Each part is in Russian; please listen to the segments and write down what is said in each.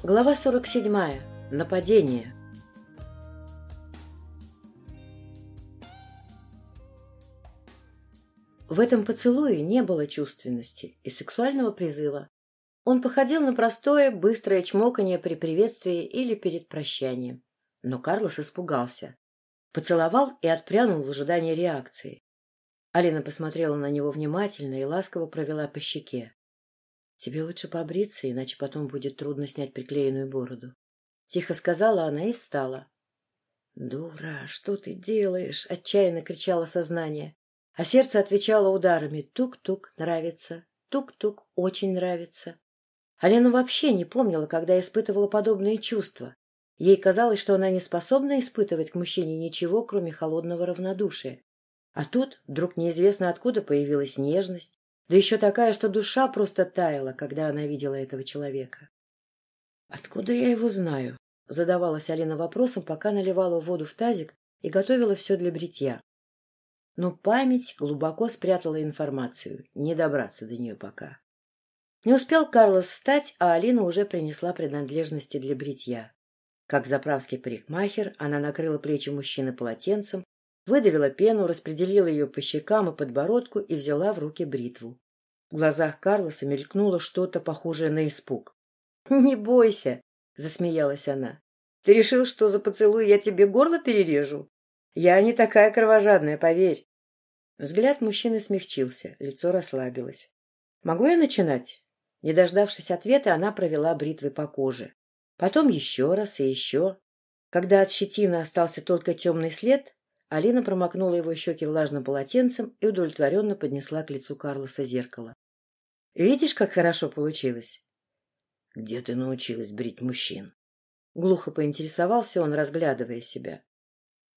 Глава 47. Нападение. В этом поцелуе не было чувственности и сексуального призыва. Он походил на простое, быстрое чмоканье при приветствии или перед прощанием. Но Карлос испугался. Поцеловал и отпрянул в ожидании реакции. Алина посмотрела на него внимательно и ласково провела по щеке. — Тебе лучше побриться, иначе потом будет трудно снять приклеенную бороду. Тихо сказала она и встала. — Дура, что ты делаешь? — отчаянно кричало сознание. А сердце отвечало ударами. Тук-тук, нравится. Тук-тук, очень нравится. Алена вообще не помнила, когда испытывала подобные чувства. Ей казалось, что она не способна испытывать к мужчине ничего, кроме холодного равнодушия. А тут вдруг неизвестно откуда появилась нежность, да еще такая, что душа просто таяла, когда она видела этого человека. — Откуда я его знаю? — задавалась Алина вопросом, пока наливала воду в тазик и готовила все для бритья. Но память глубоко спрятала информацию, не добраться до нее пока. Не успел Карлос встать, а Алина уже принесла принадлежности для бритья. Как заправский парикмахер, она накрыла плечи мужчины полотенцем, выдавила пену, распределила ее по щекам и подбородку и взяла в руки бритву. В глазах Карлоса мелькнуло что-то похожее на испуг. — Не бойся, — засмеялась она. — Ты решил, что за поцелуй я тебе горло перережу? Я не такая кровожадная, поверь. Взгляд мужчины смягчился, лицо расслабилось. — Могу я начинать? Не дождавшись ответа, она провела бритвой по коже. Потом еще раз и еще. Когда от щетины остался только темный след, Алина промокнула его щеки влажным полотенцем и удовлетворенно поднесла к лицу Карлоса зеркало. — Видишь, как хорошо получилось? — Где ты научилась брить мужчин? Глухо поинтересовался он, разглядывая себя.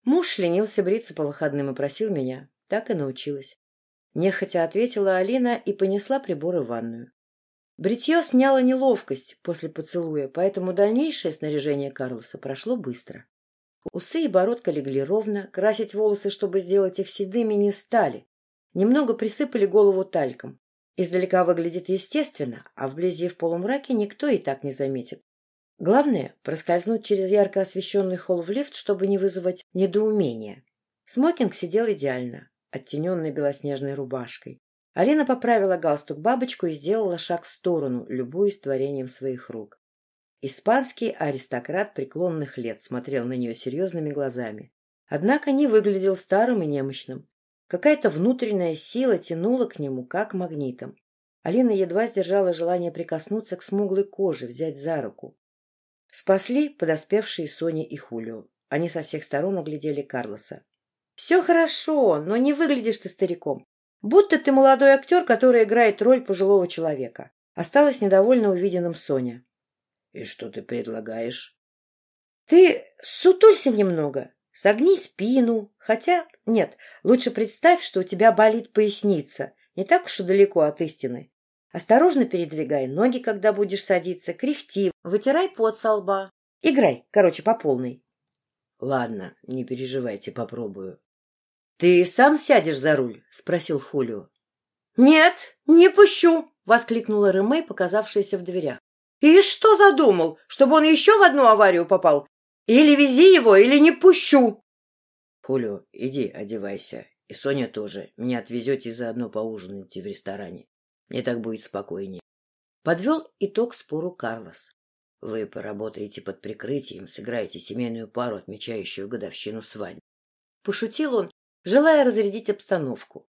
Муж ленился бриться по выходным и просил меня. Так и научилась. Нехотя ответила Алина и понесла приборы в ванную. Бритье сняло неловкость после поцелуя, поэтому дальнейшее снаряжение Карлоса прошло быстро. Усы и бородка легли ровно, красить волосы, чтобы сделать их седыми, не стали. Немного присыпали голову тальком. Издалека выглядит естественно, а вблизи в полумраке никто и так не заметит. Главное — проскользнуть через ярко освещенный холл в лифт, чтобы не вызвать недоумения. Смокинг сидел идеально, оттененный белоснежной рубашкой. Алина поправила галстук-бабочку и сделала шаг в сторону, любуясь творением своих рук. Испанский аристократ преклонных лет смотрел на нее серьезными глазами. Однако не выглядел старым и немощным. Какая-то внутренняя сила тянула к нему, как магнитом. Алина едва сдержала желание прикоснуться к смуглой коже, взять за руку. Спасли подоспевшие Соня и Хулио. Они со всех сторон оглядели Карлоса. — Все хорошо, но не выглядишь ты стариком. Будто ты молодой актер, который играет роль пожилого человека. Осталась недовольна увиденным Соня. — И что ты предлагаешь? — Ты сутулься немного, согни спину. Хотя, нет, лучше представь, что у тебя болит поясница. Не так уж и далеко от истины. Осторожно передвигай ноги, когда будешь садиться, кряхти, вытирай пот со лба. Играй, короче, по полной. — Ладно, не переживайте, попробую. — Ты сам сядешь за руль? — спросил Хулио. — Нет, не пущу! — воскликнула Рымей, показавшаяся в дверях. И что задумал? Чтобы он еще в одну аварию попал? Или вези его, или не пущу. Пулю, иди одевайся. И Соня тоже. Меня отвезете заодно поужинаете в ресторане. Мне так будет спокойнее. Подвел итог спору Карлос. Вы поработаете под прикрытием, сыграете семейную пару, отмечающую годовщину свадьбы. Пошутил он, желая разрядить обстановку.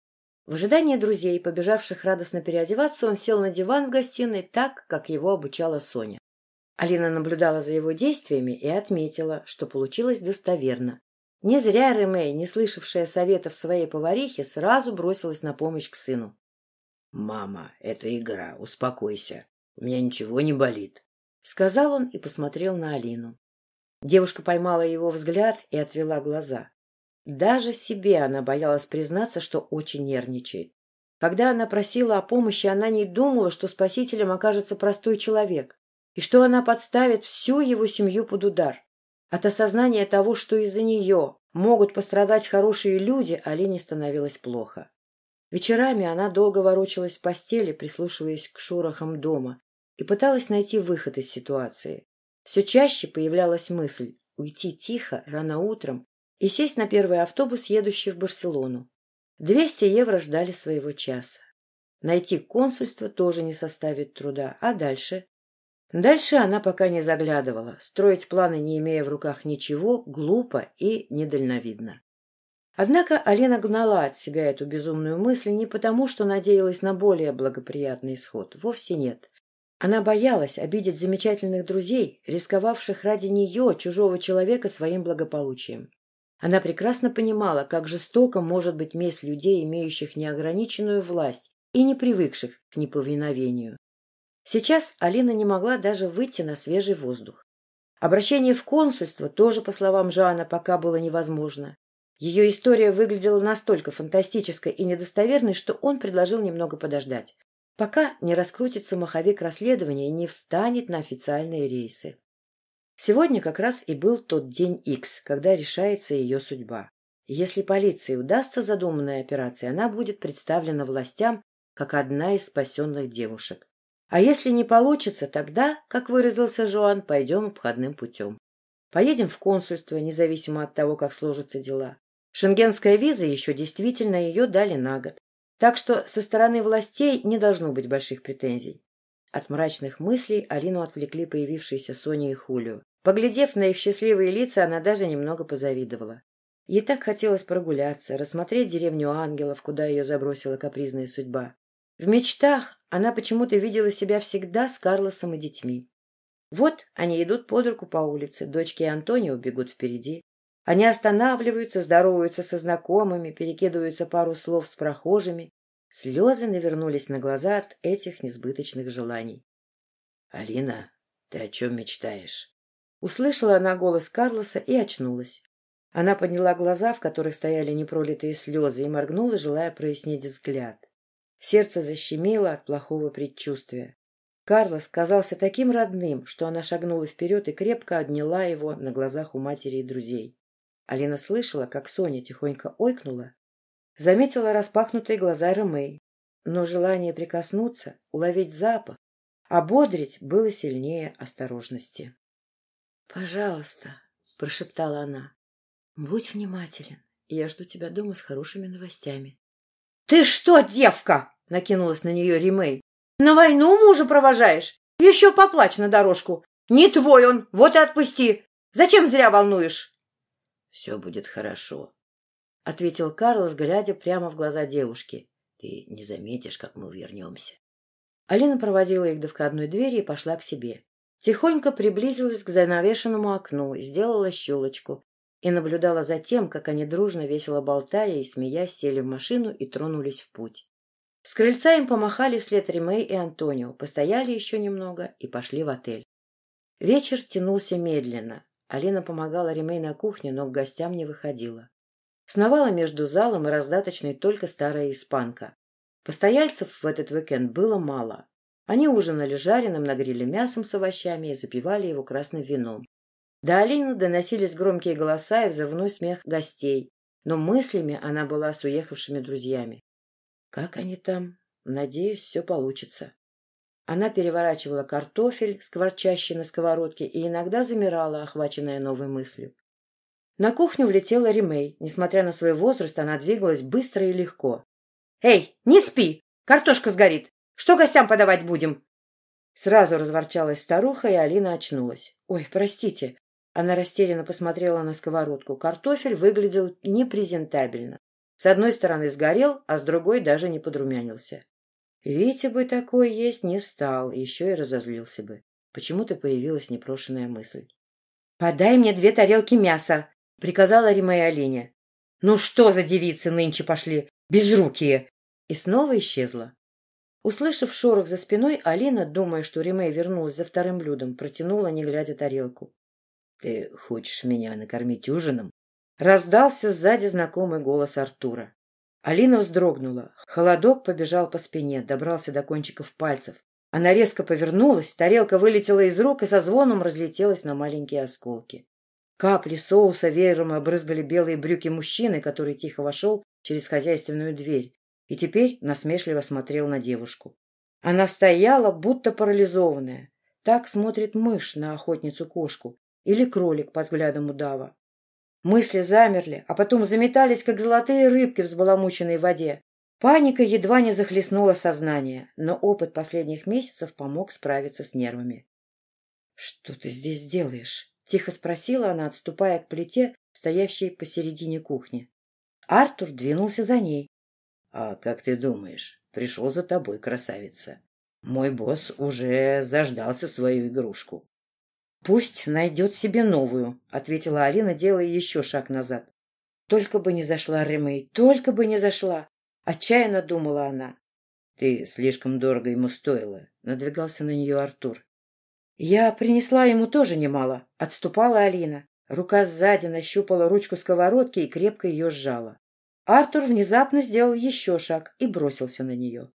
В ожидании друзей, побежавших радостно переодеваться, он сел на диван в гостиной так, как его обучала Соня. Алина наблюдала за его действиями и отметила, что получилось достоверно. Не зря Ремей, не слышавшая советов своей поварихи, сразу бросилась на помощь к сыну. — Мама, это игра, успокойся. У меня ничего не болит, — сказал он и посмотрел на Алину. Девушка поймала его взгляд и отвела глаза. Даже себе она боялась признаться, что очень нервничает. Когда она просила о помощи, она не думала, что спасителем окажется простой человек, и что она подставит всю его семью под удар. От осознания того, что из-за нее могут пострадать хорошие люди, Алине становилось плохо. Вечерами она долго ворочалась в постели, прислушиваясь к шорохам дома, и пыталась найти выход из ситуации. Все чаще появлялась мысль уйти тихо, рано утром, и сесть на первый автобус, едущий в Барселону. Двести евро ждали своего часа. Найти консульство тоже не составит труда. А дальше? Дальше она пока не заглядывала. Строить планы, не имея в руках ничего, глупо и недальновидно. Однако Алина гнала от себя эту безумную мысль не потому, что надеялась на более благоприятный исход. Вовсе нет. Она боялась обидеть замечательных друзей, рисковавших ради нее, чужого человека, своим благополучием. Она прекрасно понимала, как жестоко может быть месть людей, имеющих неограниченную власть и не привыкших к неповиновению. Сейчас Алина не могла даже выйти на свежий воздух. Обращение в консульство тоже, по словам Жана, пока было невозможно. Ее история выглядела настолько фантастической и недостоверной, что он предложил немного подождать пока не раскрутится маховик расследования и не встанет на официальные рейсы. Сегодня как раз и был тот день X, когда решается ее судьба. Если полиции удастся задуманная операция, она будет представлена властям как одна из спасенных девушек. А если не получится, тогда, как выразился Жоан, пойдем обходным путем. Поедем в консульство, независимо от того, как сложатся дела. Шенгенская виза еще действительно ее дали на год. Так что со стороны властей не должно быть больших претензий. От мрачных мыслей Алину отвлекли появившиеся Соня и Хулио. Поглядев на их счастливые лица, она даже немного позавидовала. Ей так хотелось прогуляться, рассмотреть деревню ангелов, куда ее забросила капризная судьба. В мечтах она почему-то видела себя всегда с Карлосом и детьми. Вот они идут под руку по улице, дочки и Антонио бегут впереди. Они останавливаются, здороваются со знакомыми, перекидываются пару слов с прохожими. Слезы навернулись на глаза от этих несбыточных желаний. — Алина, ты о чем мечтаешь? Услышала она голос Карлоса и очнулась. Она подняла глаза, в которых стояли непролитые слезы, и моргнула, желая прояснить взгляд. Сердце защемило от плохого предчувствия. Карлос казался таким родным, что она шагнула вперед и крепко обняла его на глазах у матери и друзей. Алина слышала, как Соня тихонько ойкнула, заметила распахнутые глаза Ромей, но желание прикоснуться, уловить запах, ободрить было сильнее осторожности. — Пожалуйста, — прошептала она, — будь внимателен, я жду тебя дома с хорошими новостями. — Ты что, девка? — накинулась на нее Римей. — На войну мужа провожаешь? Еще поплачь на дорожку. Не твой он, вот и отпусти. Зачем зря волнуешь? — Все будет хорошо, — ответил Карлос, глядя прямо в глаза девушки. — Ты не заметишь, как мы вернемся. Алина проводила их до входной двери и пошла к себе. Тихонько приблизилась к занавешенному окну, сделала щелочку и наблюдала за тем, как они дружно, весело болтая и смеясь, сели в машину и тронулись в путь. С крыльца им помахали вслед Ремей и Антонио, постояли еще немного и пошли в отель. Вечер тянулся медленно. Алина помогала Ремей на кухне, но к гостям не выходила. Сновала между залом и раздаточной только старая испанка. Постояльцев в этот уикенд было мало. Они ужинали жареным на гриле мясом с овощами и запивали его красным вином. До Алины доносились громкие голоса и взрывной смех гостей, но мыслями она была с уехавшими друзьями. Как они там? Надеюсь, все получится. Она переворачивала картофель, скворчащий на сковородке, и иногда замирала, охваченная новой мыслью. На кухню влетела Ремей. Несмотря на свой возраст, она двигалась быстро и легко. — Эй, не спи! Картошка сгорит! Что гостям подавать будем? Сразу разворчалась старуха, и Алина очнулась. — Ой, простите. Она растерянно посмотрела на сковородку. Картофель выглядел непрезентабельно. С одной стороны сгорел, а с другой даже не подрумянился. Витя бы такой есть не стал, еще и разозлился бы. Почему-то появилась непрошенная мысль. — Подай мне две тарелки мяса, — приказала Римая Оленя. — Ну что за девицы нынче пошли? Безрукие! И снова исчезла. Услышав шорох за спиной, Алина, думая, что Римей вернулась за вторым блюдом, протянула, не глядя тарелку. — Ты хочешь меня накормить ужином? Раздался сзади знакомый голос Артура. Алина вздрогнула. Холодок побежал по спине, добрался до кончиков пальцев. Она резко повернулась, тарелка вылетела из рук и со звоном разлетелась на маленькие осколки. Капли соуса веером обрызгали белые брюки мужчины, который тихо вошел через хозяйственную дверь и теперь насмешливо смотрел на девушку. Она стояла, будто парализованная. Так смотрит мышь на охотницу-кошку или кролик по взглядам удава. Мысли замерли, а потом заметались, как золотые рыбки в взбаламученной воде. Паника едва не захлестнула сознание, но опыт последних месяцев помог справиться с нервами. — Что ты здесь делаешь? — тихо спросила она, отступая к плите, стоящей посередине кухни. Артур двинулся за ней. — А как ты думаешь, пришел за тобой, красавица? Мой босс уже заждался свою игрушку. — Пусть найдет себе новую, — ответила Алина, делая еще шаг назад. — Только бы не зашла Ремей, только бы не зашла! — отчаянно думала она. — Ты слишком дорого ему стоила, — надвигался на нее Артур. — Я принесла ему тоже немало, — отступала Алина. Рука сзади нащупала ручку сковородки и крепко ее сжала. Артур внезапно сделал еще шаг и бросился на нее.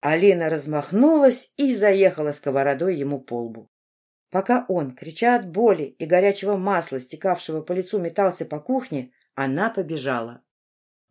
Алина размахнулась и заехала сковородой ему по лбу. Пока он, крича от боли и горячего масла, стекавшего по лицу, метался по кухне, она побежала.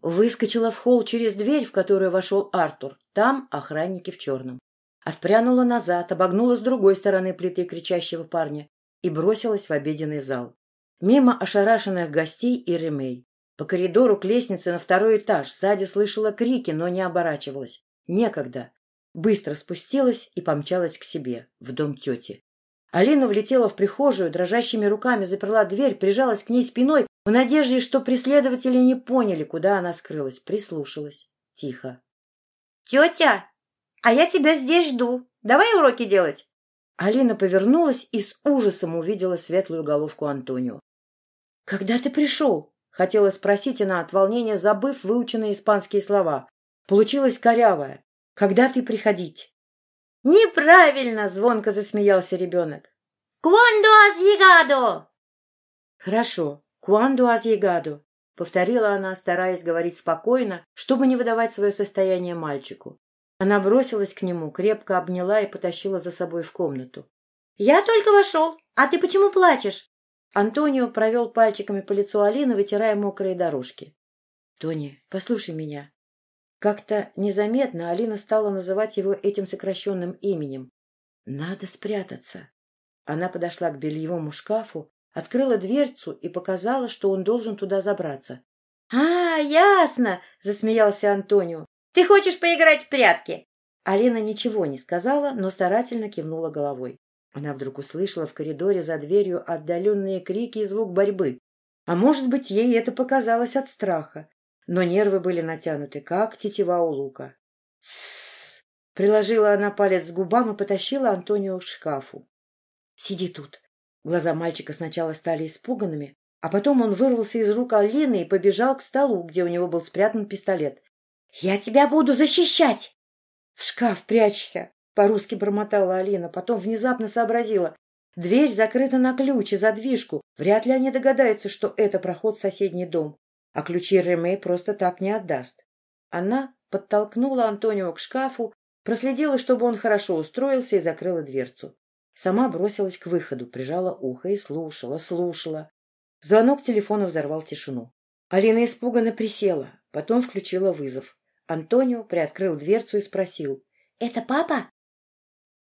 Выскочила в холл через дверь, в которую вошел Артур. Там охранники в черном. Отпрянула назад, обогнула с другой стороны плиты кричащего парня и бросилась в обеденный зал. Мимо ошарашенных гостей и ремей. По коридору к лестнице на второй этаж. Сзади слышала крики, но не оборачивалась. Некогда. Быстро спустилась и помчалась к себе, в дом тети. Алина влетела в прихожую, дрожащими руками заперла дверь, прижалась к ней спиной, в надежде, что преследователи не поняли, куда она скрылась. Прислушалась. Тихо. — Тетя, а я тебя здесь жду. Давай уроки делать. Алина повернулась и с ужасом увидела светлую головку Антонио. — Когда ты пришел? — хотела спросить она от волнения, забыв выученные испанские слова. Получилось корявое. — Когда ты приходить? «Неправильно!» — звонко засмеялся ребенок. «Cuando has llegado?» «Хорошо. Has llegado?» — повторила она, стараясь говорить спокойно, чтобы не выдавать свое состояние мальчику. Она бросилась к нему, крепко обняла и потащила за собой в комнату. «Я только вошел. А ты почему плачешь?» Антонио провел пальчиками по лицу Алины, вытирая мокрые дорожки. — Тони, послушай меня. Как-то незаметно Алина стала называть его этим сокращенным именем. «Надо спрятаться». Она подошла к бельевому шкафу, открыла дверцу и показала, что он должен туда забраться. — А, ясно! — засмеялся Антонио. — Ты хочешь поиграть в прятки? Алина ничего не сказала, но старательно кивнула головой. Она вдруг услышала в коридоре за дверью отдаленные крики и звук борьбы. А может быть, ей это показалось от страха но нервы были натянуты, как тетива у лука. «Тссс!» — приложила она палец к губам и потащила Антонио к шкафу. «Сиди тут!» Глаза мальчика сначала стали испуганными, а потом он вырвался из рук Алины и побежал к столу, где у него был спрятан пистолет. «Я тебя буду защищать!» «В шкаф прячься!» — по-русски бормотала Алина, потом внезапно сообразила. Дверь закрыта на ключ и задвижку. Вряд ли они догадаются, что это проход в соседний дом а ключи Ремей просто так не отдаст. Она подтолкнула Антонио к шкафу, проследила, чтобы он хорошо устроился и закрыла дверцу. Сама бросилась к выходу, прижала ухо и слушала, слушала. Звонок телефона взорвал тишину. Алина испуганно присела, потом включила вызов. Антонио приоткрыл дверцу и спросил. — Это папа? —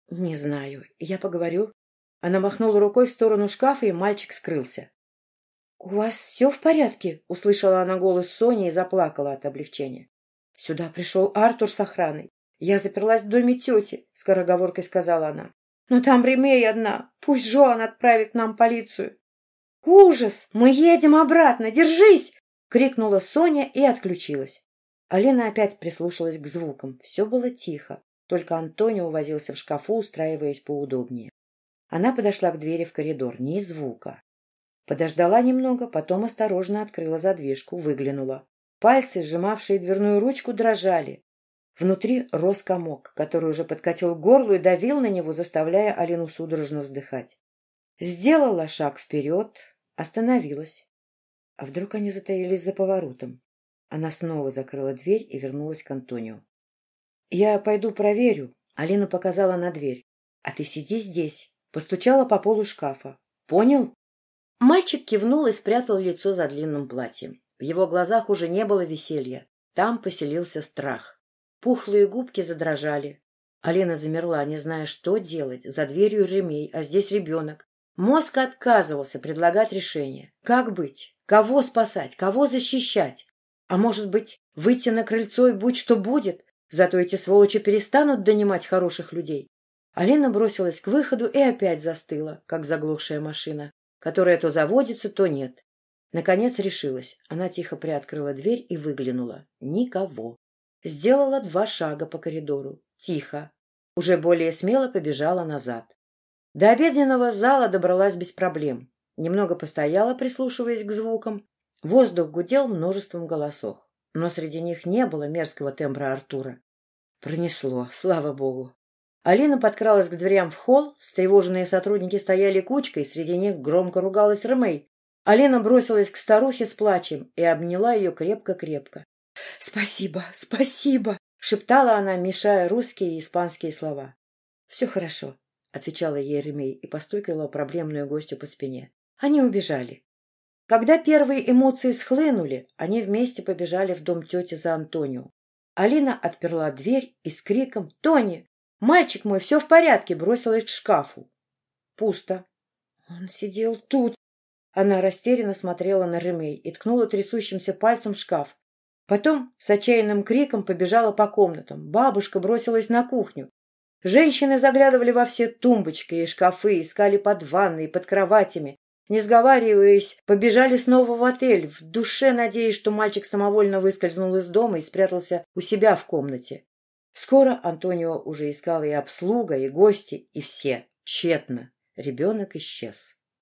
Не знаю. Я поговорю. Она махнула рукой в сторону шкафа, и мальчик скрылся. — У вас все в порядке? — услышала она голос Сони и заплакала от облегчения. — Сюда пришел Артур с охраной. Я заперлась в доме тети, — скороговоркой сказала она. — Но там Ремей одна. Пусть Жоан отправит нам полицию. — Ужас! Мы едем обратно! Держись! — крикнула Соня и отключилась. Алина опять прислушалась к звукам. Все было тихо. Только Антонио возился в шкафу, устраиваясь поудобнее. Она подошла к двери в коридор. Ни звука. Подождала немного, потом осторожно открыла задвижку, выглянула. Пальцы, сжимавшие дверную ручку, дрожали. Внутри рос комок, который уже подкатил к горлу и давил на него, заставляя Алину судорожно вздыхать. Сделала шаг вперед, остановилась. А вдруг они затаились за поворотом? Она снова закрыла дверь и вернулась к Антонио. — Я пойду проверю. Алина показала на дверь. — А ты сиди здесь. Постучала по полу шкафа. — Понял? Мальчик кивнул и спрятал лицо за длинным платьем. В его глазах уже не было веселья. Там поселился страх. Пухлые губки задрожали. Алина замерла, не зная, что делать. За дверью ремей, а здесь ребенок. Мозг отказывался предлагать решение. Как быть? Кого спасать? Кого защищать? А может быть, выйти на крыльцо и будь что будет? Зато эти сволочи перестанут донимать хороших людей. Алина бросилась к выходу и опять застыла, как заглохшая машина, которая то заводится, то нет. Наконец решилась. Она тихо приоткрыла дверь и выглянула. Никого. Сделала два шага по коридору. Тихо. Уже более смело побежала назад. До обеденного зала добралась без проблем. Немного постояла, прислушиваясь к звукам. Воздух гудел множеством голосов но среди них не было мерзкого тембра Артура. Пронесло, слава богу. Алина подкралась к дверям в холл, встревоженные сотрудники стояли кучкой, среди них громко ругалась Ромей. Алина бросилась к старухе с плачем и обняла ее крепко-крепко. — Спасибо, спасибо! — шептала она, мешая русские и испанские слова. — Все хорошо, — отвечала ей Ремей и постукивала проблемную гостю по спине. Они убежали. Когда первые эмоции схлынули, они вместе побежали в дом тети за Антонио. Алина отперла дверь и с криком «Тони! Мальчик мой, все в порядке!» бросилась к шкафу. Пусто. Он сидел тут. Она растерянно смотрела на Ремей и ткнула трясущимся пальцем в шкаф. Потом с отчаянным криком побежала по комнатам. Бабушка бросилась на кухню. Женщины заглядывали во все тумбочки и шкафы, искали под ванной, под кроватями. Не сговариваясь, побежали снова в отель, в душе надеясь, что мальчик самовольно выскользнул из дома и спрятался у себя в комнате. Скоро Антонио уже искал и обслуга, и гости, и все. Тщетно. Ребенок исчез.